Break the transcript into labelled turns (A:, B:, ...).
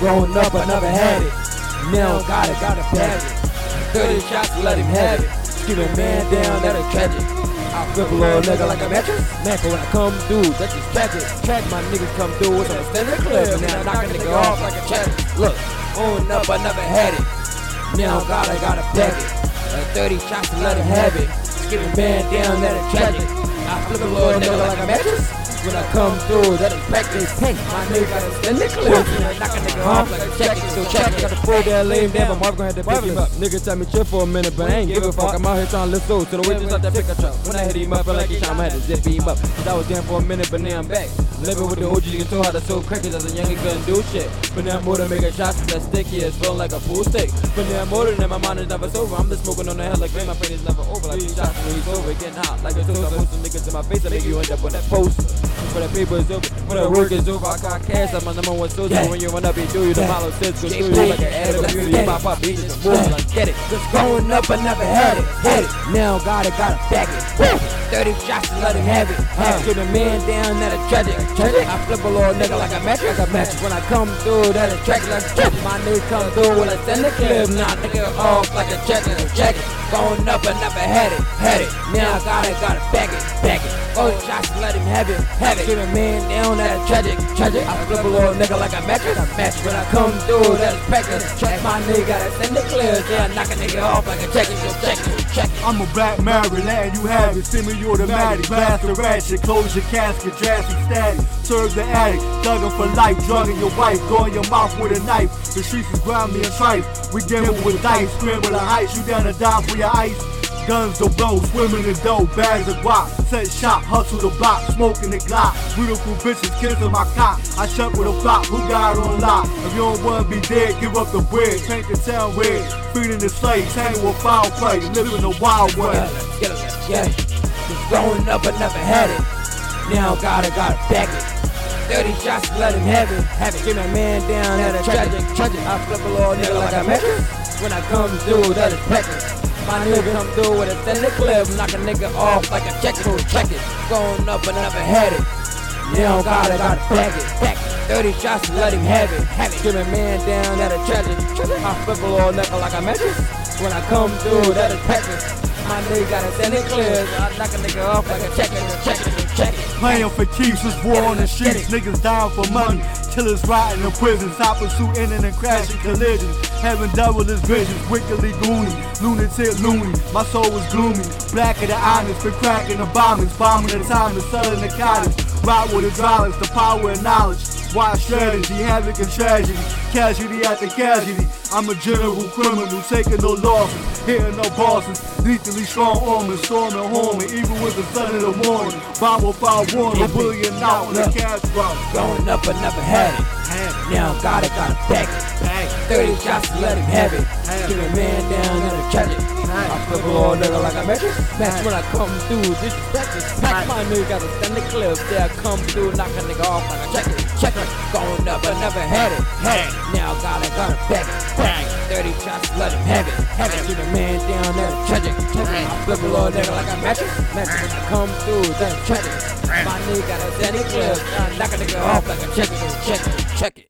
A: Growing up, I never had it. Now I got it, got a bag it. 30 shots, to let him have it. Shoot a man down, that is tragic. I flip a little nigga like a mattress. But when I come through, that's just tragic. Track my niggas come through with some standard clip. And now I knock a nigga off like a tragic. Look, growing up, I never had it. Now I got a bag it. Like 30 shots, to let him have it. Shoot a man down, that is tragic. I flip a little nigga like a mattress. When I come through, that is practice pink. My nigga got a standing clip. I knock a nigga off like a check it. So check it. Got the full that lame down, but Marv gonna have to pick him up. Nigga tell me chill for a minute, but I ain't give a fuck. I'm out here trying to lift through. So the witches out that pickup truck. When I hit him up, feel like he shot, I had to zip him up. Cause I was down for a minute, but now I'm back. Living with the OGs, you can tell how to sold crackers as a youngin' couldn't do shit. But now I'm more than making shots that sticky, it's feeling like a pool stick. But now I'm more than my mind is never sober. I'm just smoking on the hell like my brain is never over. Like shots when he's over, getting hot like a toaster. I put some niggas in my face, I make you end up on that poster. For that paper is over, for that work is over. I got cash, I'm my number one soldier. When you run up, you do you the follow sits, go through you like an ad of beauty. You pop beat just move, like get it. Just growing up, I never had it, had it. Now got it, gotta back it. 30 shots to let him have it. Have to the man down, that a tragic. tragic. I flip a little nigga like a mattress. Like a mattress. When I come through, that a tragic. Like tragic. My nigga come through with a standing clip. Nah, nigga off like a jacket. Jacket. Going up, I never had it. Had it. Now I got it, got it. Back it, back it. Oh, to let him have it. Have it. To the man down, that tragic. Tragic. I flip a little nigga like a mattress. A mattress. When I come through, that is practice. Check my nigga, a standing clip. Yeah, knock a nigga off like a check it, check it.
B: I'm a black Mary, letting you have it. Semi-automatic, blast the ratchet, close your casket, drastic static. Serve the addict, thuggin' for life, drugging your wife, go in your mouth with a knife. The streets is grimy and trife. We gamble with dice, scramble the ice, you down to die for your ice. Guns to blow, swimming in dough, bags of guap. Set shop, hustle the block, smoking the glock. Beautiful bitches kissing my cock. I shut with a flop, who got on lock? If you don't wanna be dead, give up the bread. Paint the town red, feeding the slaves, hanging with foul play, living the wild way.
A: Get it, get. Just growing up, I never had it. Now got it, got it, back it. 30 shots, let him have it. Have it. Get my man down, that a tragic, tragic. I flip a little nigga like a mattress. When I come through, that is practice. My nigga come through with a standing clip, knock a nigga off like a check it, check it. Going up, I never had it. Now got it, got it, back it, back it. 30 shots, let him have it. Have it. My man down, that a tragic. I flip a little nigga like a mattress. When I come through, that is practice. My nigga got a standing clear. I knock a nigga off like a check it, check it, check it.
B: Playing for keeps, it's war on the streets. Niggas dying for money. Killers rotting in prisons. Hot pursuit ending and crashing collisions. Having double his visions. Wickedly goony. Lunatic loony. My soul was gloomy. Black of the honest. Been cracking the bombings. Bombing the time selling the cottage. Rock with the dollars. The power and knowledge. Wide strategy, havoc and tragedy, casualty after casualty. I'm a general criminal, taking no losses, hitting no bosses, lethally strong armor, storming home, and even with the sun in the morning. Bomb fire warning, billion out on the cash drop.
A: Growing up, I never had it. Now I got it, got it, back it. 30 shots, let him have it. Get a man down in a tragic. I flip a little nigga like a mattress. Match when I come through, this is practice. Pack my nigga got a standing clip. There I come through, knock a nigga off like a check it, check it. Going up, I never had it. Had it. Now got it, got it, back it. Back it. 30 shots, let him have it. Have it. Get a man down there, tragic. tragic. I flip a little nigga like a when I come through, that's tragic. My nigga got a standing clip. Knock a nigga off like a check it, check it, check it.